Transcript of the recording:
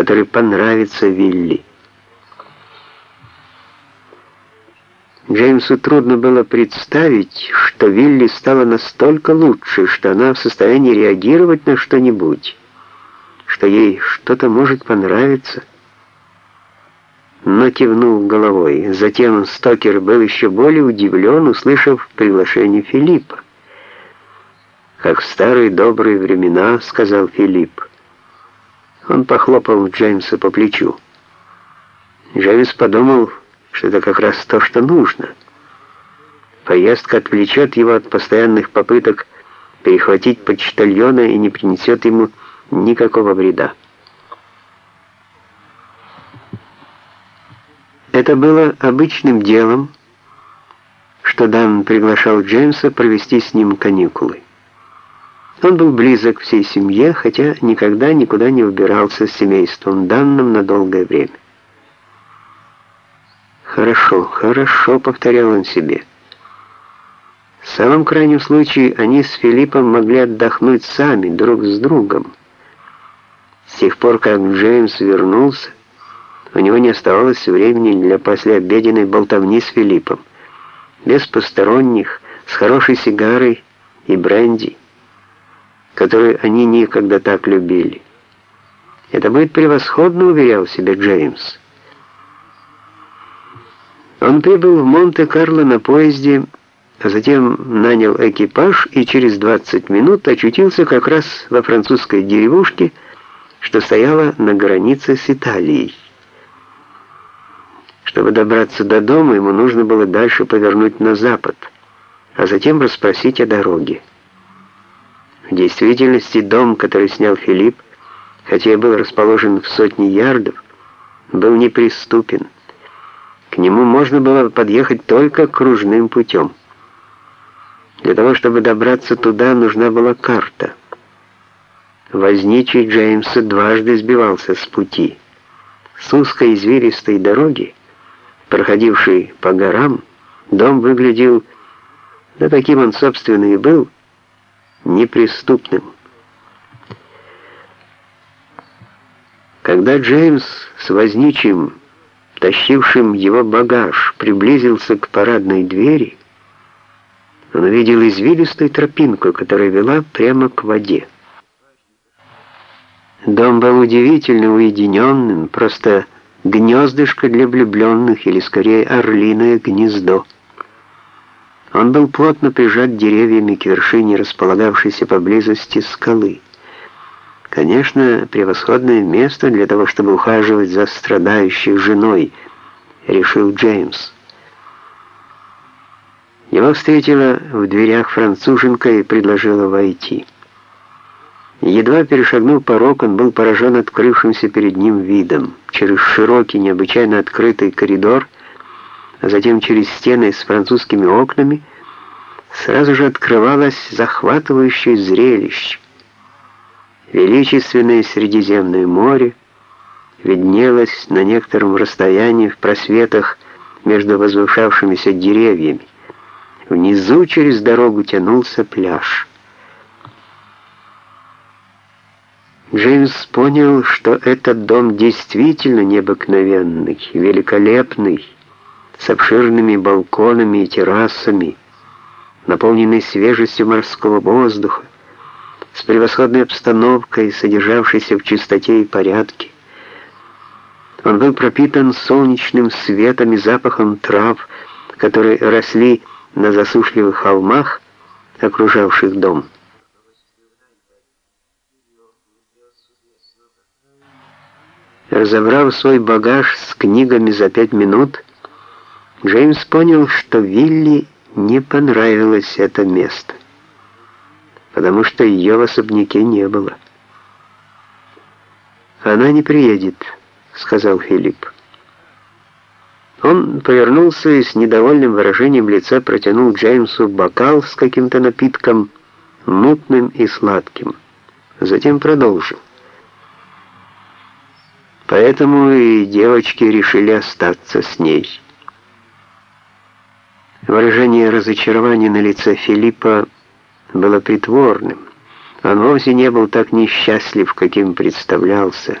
который понравится Вилли. Джеймсу трудно было представить, что Вилли стала настолько лучше, что она в состоянии реагировать на что-нибудь, что ей что-то может понравиться. Но кивнул головой. Затем Стокер был еще более удивлен, услышав приглашение Филиппа. «Как в старые добрые времена», — сказал Филипп. Он похлопал Джеймса по плечу. Джеймс подумал, что это как раз то, что нужно. Поездка отвлечет его от постоянных попыток перехватить почтальона и не принесет ему никакого вреда. Это было обычным делом, что Дан приглашал Джеймса провести с ним каникулы. Он был близок всей семье, хотя никогда никуда не убирался с семейством Данным на долгое время. «Хорошо, хорошо», — повторял он себе. В самом крайнем случае они с Филиппом могли отдохнуть сами, друг с другом. С тех пор, как Джеймс вернулся, у него не оставалось времени для послеобеденной болтовни с Филиппом, без посторонних, с хорошей сигарой и бренди, которую они никогда так любили. Это будет превосходно, уверял себя Джеймс. Он прибыл в Монте-Карло на поезде, а затем нанял экипаж и через 20 минут очутился как раз во французской деревушке, что стояла на границе с Италией. Чтобы добраться до дома, ему нужно было дальше повернуть на запад, а затем расспросить о дороге. Действительности дом, который снял Филипп, хотя и был расположен в сотне ярдов, был неприступен. К нему можно было подъехать только кружным путем. Для того, чтобы добраться туда, нужна была карта. Возничий Джеймса дважды сбивался с пути. С узкой извилистой дороги, проходившей по горам, дом выглядел, да таким он, собственно, и был, неприступным. Когда Джеймс с возничим тащившим его багаж, приблизился к парадной двери, он увидел извилистую тропинку, которая вела прямо к воде. Дом был удивительно уединенным, просто гнездышко для влюбленных, или скорее орлиное гнездо. Он был плотно прижат деревьями к вершине располагавшейся поблизости скалы. Конечно, превосходное место для того, чтобы ухаживать за страдающей женой, решил Джеймс. Его встретила в дверях француженка и предложила войти. Едва перешагнув порог, он был поражен открывшимся перед ним видом. Через широкий, необычайно открытый коридор, а затем через стены с французскими окнами, сразу же открывалось захватывающее зрелище. Величественное Средиземное море виднелось на некотором расстоянии в просветах между возвышавшимися деревьями. Внизу через дорогу тянулся пляж. Джеймс понял, что этот дом действительно необыкновенный, великолепный, с обширными балконами и террасами, наполненный свежестью морского воздуха, с превосходной обстановкой, содержавшейся в чистоте и порядке. Он был пропитан солнечным светом и запахом трав, которые росли на засушливых холмах, окружавших дом. Разобрав свой багаж с книгами за пять минут, Джеймс понял, что Вилли не понравилось это место потому что ее в особняке не было. «Она не приедет», — сказал Филипп. Он повернулся и с недовольным выражением лица протянул Джеймсу бокал с каким-то напитком, мутным и сладким. Затем продолжил. Поэтому и девочки решили остаться с ней. Выражение разочарования на лице Филиппа было притворным. Он вовсе не был так несчастлив, каким представлялся.